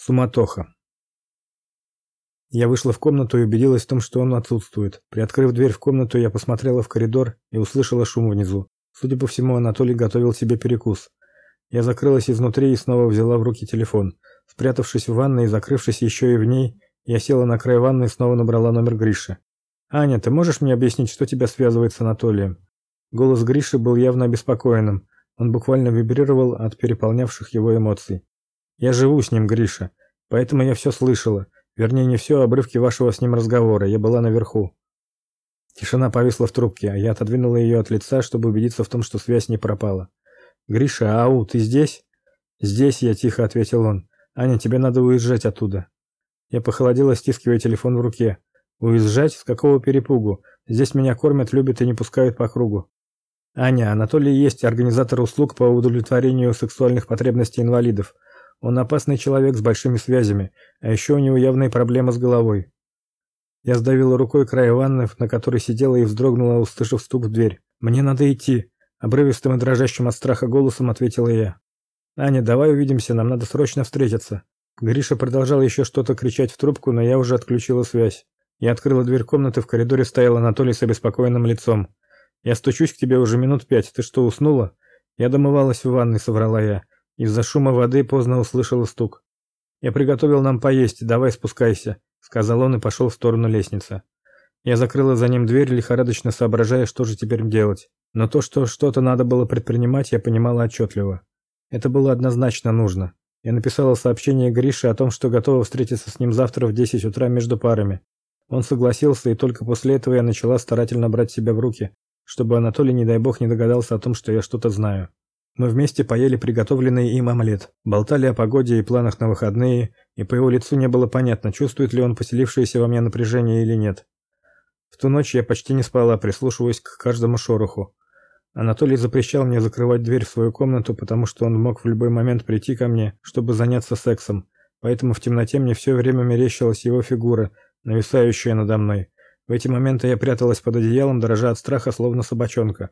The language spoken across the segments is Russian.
Суматоха. Я вышла в комнату и убедилась в том, что он отсутствует. Приоткрыв дверь в комнату, я посмотрела в коридор и услышала шум внизу. Судя по всему, Анатолий готовил себе перекус. Я закрылась изнутри и снова взяла в руки телефон. Спрятавшись в ванной и закрывшись еще и в ней, я села на край ванны и снова набрала номер Гриши. Аня, ты можешь мне объяснить, что тебя связывает с Анатолием? Голос Гриши был явно обеспокоенным. Он буквально вибрировал от переполнявших его эмоций. Я живу с ним, Гриша, поэтому я все слышала. Вернее, не все, а обрывки вашего с ним разговора. Я была наверху. Тишина повисла в трубке, а я отодвинула ее от лица, чтобы убедиться в том, что связь не пропала. Гриша, ау, ты здесь? Здесь я тихо ответил он. Аня, тебе надо уезжать оттуда. Я похолодела, стискивая телефон в руке. Уезжать? С какого перепугу? Здесь меня кормят, любят и не пускают по кругу. Аня, Анатолий есть организатор услуг по удовлетворению сексуальных потребностей инвалидов. Он опасный человек с большими связями, а еще у него явные проблемы с головой. Я сдавила рукой край ванны, на которой сидела и вздрогнула, услышав стук в дверь. Мне надо идти, обрывистым и дрожащим от страха голосом ответила я. Аня, давай увидимся, нам надо срочно встретиться. Гриша продолжал еще что-то кричать в трубку, но я уже отключила связь. Я открыла дверь комнаты, в коридоре стоял Анатолий с обеспокоенным лицом. Я стучусь к тебе уже минут пять. Ты что, уснула? Я домывалась в ванной, соврала я. Из-за шума воды поздно услышала стук. Я приготовил нам поесть, давай спускайся, сказал он и пошел в сторону лестницы. Я закрыла за ним дверь, лихорадочно соображая, что же теперь делать. Но то, что что-то надо было предпринимать, я понимала отчетливо. Это было однозначно нужно. Я написала сообщение Грише о том, что готова встретиться с ним завтра в 10 утра между парами. Он согласился, и только после этого я начала старательно брать себя в руки, чтобы Анатолий, не дай бог, не догадался о том, что я что-то знаю. Мы вместе поели приготовленный им омлет, болтали о погоде и планах на выходные, и по его лицу не было понятно, чувствует ли он поселившееся во мне напряжение или нет. В ту ночь я почти не спала, прислушиваясь к каждому шороху. Анатолий запрещал мне закрывать дверь в свою комнату, потому что он мог в любой момент прийти ко мне, чтобы заняться сексом. Поэтому в темноте мне все время мерещилась его фигура, нависающая надо мной. В эти моменты я пряталась под одеялом, дрожа от страха, словно собачонка.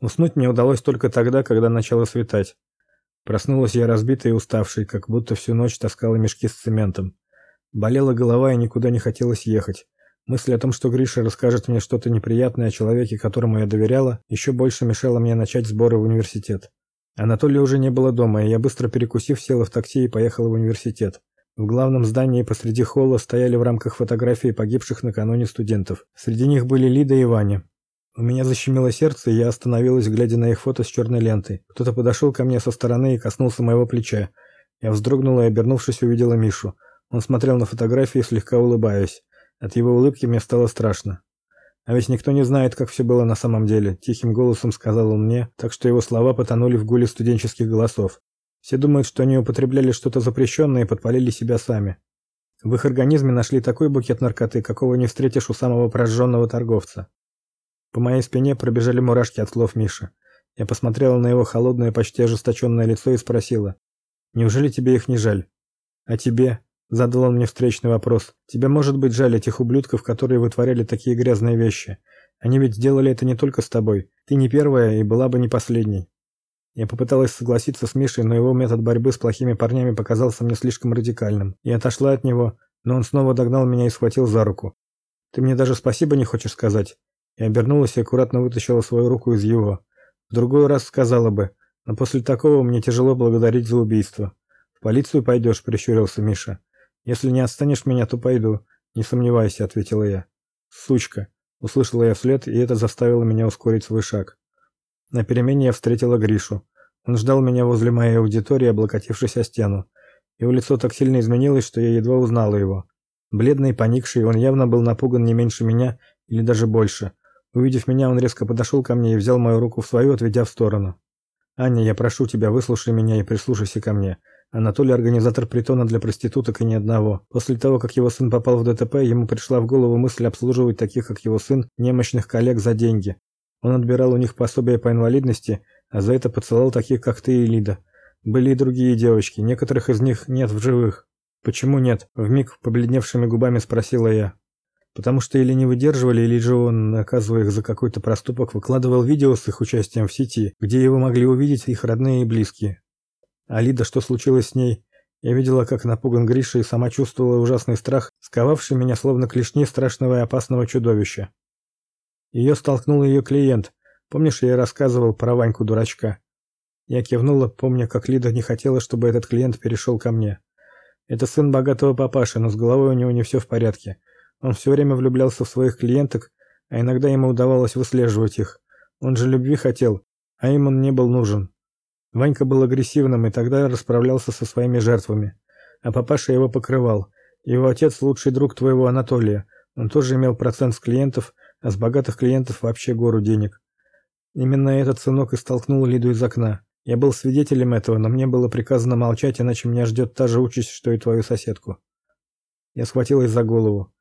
Уснуть мне удалось только тогда, когда начало светать. Проснулась я разбитой и уставшей, как будто всю ночь таскала мешки с цементом. Болела голова и никуда не хотелось ехать. Мысль о том, что Гриша расскажет мне что-то неприятное о человеке, которому я доверяла, еще больше мешала мне начать сборы в университет. Анатолия уже не было дома, и я быстро перекусив села в такси и поехала в университет. В главном здании посреди холла стояли в рамках фотографии погибших накануне студентов. Среди них были Лида и Ваня. У меня защемило сердце, и я остановилась, глядя на их фото с черной лентой. Кто-то подошел ко мне со стороны и коснулся моего плеча. Я вздрогнула и, обернувшись, увидела Мишу. Он смотрел на фотографии, слегка улыбаясь. От его улыбки мне стало страшно. А ведь никто не знает, как все было на самом деле, тихим голосом сказал он мне, так что его слова потонули в гуле студенческих голосов. Все думают, что они употребляли что-то запрещенное и подпалили себя сами. В их организме нашли такой букет наркоты, какого не встретишь у самого прожженного торговца. По моей спине пробежали мурашки от слов Миши. Я посмотрела на его холодное, почти ожесточенное лицо и спросила: "Неужели тебе их не жаль?" "А тебе?" задал он мне встречный вопрос. "Тебе может быть жаль этих ублюдков, которые вытворяли такие грязные вещи? Они ведь сделали это не только с тобой. Ты не первая и была бы не последней". Я попыталась согласиться с Мишей, но его метод борьбы с плохими парнями показался мне слишком радикальным. Я отошла от него, но он снова догнал меня и схватил за руку. "Ты мне даже спасибо не хочешь сказать?" Я обернулась и аккуратно вытащила свою руку из его. В другой раз сказала бы, но после такого мне тяжело благодарить за убийство. В полицию пойдешь», — прищурился Миша. Если не отстанешь меня, то пойду. Не сомневайся, ответила я. Сучка, услышала я вслед, и это заставило меня ускорить свой шаг. На перемене я встретила Гришу. Он ждал меня возле моей аудитории, облокотившись о стену. Его лицо так сильно изменилось, что я едва узнала его. Бледный, поникший, он явно был напуган не меньше меня или даже больше. Увидев меня, он резко подошел ко мне и взял мою руку в свою, отведя в сторону. Аня, я прошу тебя, выслушай меня и прислушайся ко мне. Анатолий организатор притона для проституток и ни одного. После того, как его сын попал в ДТП, ему пришла в голову мысль обслуживать таких, как его сын, немощных коллег за деньги. Он отбирал у них пособия по инвалидности, а за это поцеловал таких, как ты и Лида. Были и другие девочки, некоторых из них нет в живых. Почему нет? вмиг побледневшими губами спросила я. Потому что или не выдерживали, или же он, наказывая их за какой-то проступок, выкладывал видео с их участием в сети, где его могли увидеть их родные и близкие. А Лида, что случилось с ней? Я видела, как напуган Гриша и сама чувствовала ужасный страх, сковавший меня словно клешни страшного и опасного чудовища. Ее столкнул ее клиент. Помнишь, я рассказывал про Ваньку-дурачка? Я кивнула, помня, как Лида не хотела, чтобы этот клиент перешел ко мне. Это сын богатого папаши, но с головой у него не все в порядке. Он все время влюблялся в своих клиенток, а иногда ему удавалось выслеживать их. Он же любви хотел, а им он не был нужен. Ванька был агрессивным и тогда расправлялся со своими жертвами, а папаша его покрывал. Его отец лучший друг твоего Анатолия. Он тоже имел процент с клиентов, а с богатых клиентов вообще гору денег. Именно этот сынок и столкнул Лиду из окна. Я был свидетелем этого, но мне было приказано молчать, иначе меня ждет та же участь, что и твою соседку. Я схватилась за голову.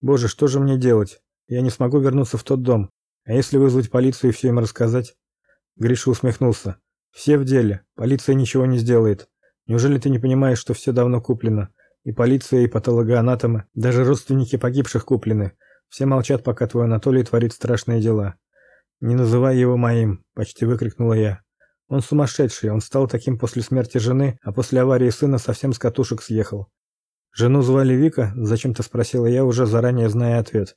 Боже, что же мне делать? Я не смогу вернуться в тот дом. А если вызвать полицию и все им рассказать? Гриша усмехнулся. Все в деле. Полиция ничего не сделает. Неужели ты не понимаешь, что все давно куплено? И полиция, и патологоанатомы, даже родственники погибших куплены. Все молчат, пока твой Анатолий творит страшные дела. Не называй его моим, почти выкрикнула я. Он сумасшедший, он стал таким после смерти жены, а после аварии сына совсем с катушек съехал. Жену звали Вика? зачем-то спросила я, уже заранее зная ответ.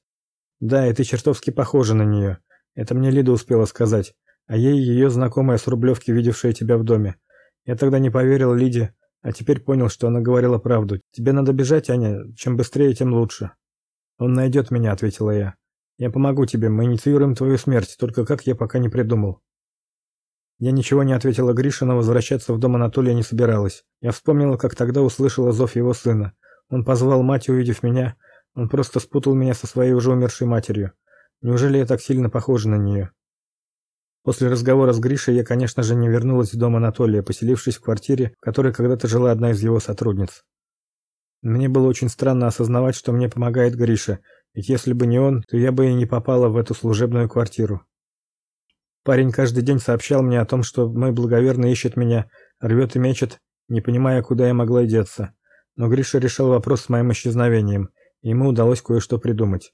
Да, и ты чертовски похожа на нее. Это мне Лида успела сказать а ей ее знакомая с Рублевки, видевшая тебя в доме. Я тогда не поверил Лиде, а теперь понял, что она говорила правду. Тебе надо бежать, Аня, чем быстрее, тем лучше. Он найдет меня, ответила я. Я помогу тебе, мы инициируем твою смерть, только как я пока не придумал. Я ничего не ответила Грише, но возвращаться в дом Анатолия не собиралась. Я вспомнила, как тогда услышала зов его сына. Он позвал мать, увидев меня. Он просто спутал меня со своей уже умершей матерью. Неужели я так сильно похожа на нее? После разговора с Гришей я, конечно же, не вернулась в дом Анатолия, поселившись в квартире, в которой когда-то жила одна из его сотрудниц. Мне было очень странно осознавать, что мне помогает Гриша, ведь если бы не он, то я бы и не попала в эту служебную квартиру. Парень каждый день сообщал мне о том, что мой благоверный ищет меня, рвет и мечет, не понимая, куда я могла деться. Но Гриша решил вопрос с моим исчезновением, и ему удалось кое-что придумать.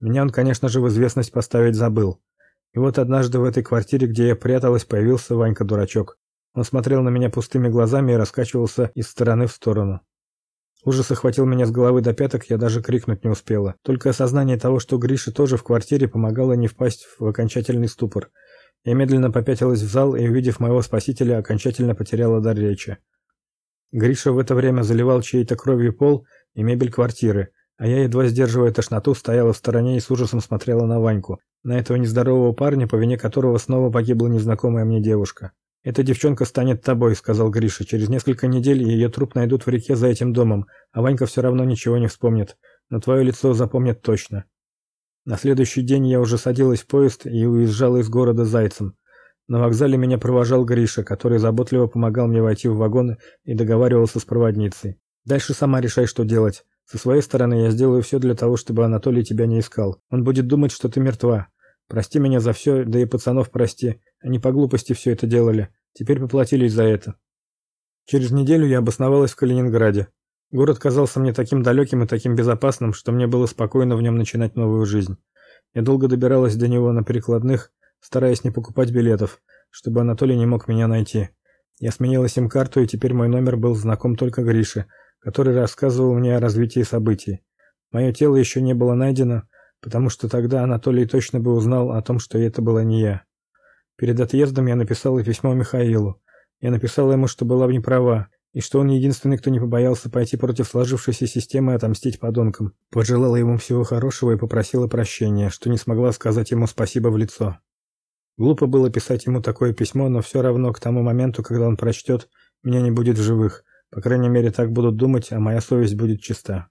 Меня он, конечно же, в известность поставить забыл. И вот однажды в этой квартире, где я пряталась, появился Ванька-дурачок. Он смотрел на меня пустыми глазами и раскачивался из стороны в сторону. Ужас охватил меня с головы до пяток, я даже крикнуть не успела. Только осознание того, что Гриша тоже в квартире, помогало не впасть в окончательный ступор. Я медленно попятилась в зал и, увидев моего спасителя, окончательно потеряла дар речи. Гриша в это время заливал чьей-то кровью пол и мебель квартиры, а я, едва сдерживая тошноту, стояла в стороне и с ужасом смотрела на Ваньку, на этого нездорового парня, по вине которого снова погибла незнакомая мне девушка. «Эта девчонка станет тобой», — сказал Гриша. «Через несколько недель ее труп найдут в реке за этим домом, а Ванька все равно ничего не вспомнит. Но твое лицо запомнят точно». На следующий день я уже садилась в поезд и уезжала из города Зайцем. На вокзале меня провожал Гриша, который заботливо помогал мне войти в вагон и договаривался с проводницей. «Дальше сама решай, что делать. Со своей стороны я сделаю все для того, чтобы Анатолий тебя не искал. Он будет думать, что ты мертва. Прости меня за все, да и пацанов прости. Они по глупости все это делали. Теперь поплатились за это. Через неделю я обосновалась в Калининграде. Город казался мне таким далеким и таким безопасным, что мне было спокойно в нем начинать новую жизнь. Я долго добиралась до него на перекладных, стараясь не покупать билетов, чтобы Анатолий не мог меня найти. Я сменила сим-карту, и теперь мой номер был знаком только Грише, который рассказывал мне о развитии событий. Мое тело еще не было найдено, потому что тогда Анатолий точно бы узнал о том, что это была не я. Перед отъездом я написала письмо Михаилу. Я написала ему, что была не права, и что он единственный, кто не побоялся пойти против сложившейся системы и отомстить подонкам. Пожелала ему всего хорошего и попросила прощения, что не смогла сказать ему спасибо в лицо. Глупо было писать ему такое письмо, но все равно к тому моменту, когда он прочтет, меня не будет в живых. По крайней мере, так будут думать, а моя совесть будет чиста.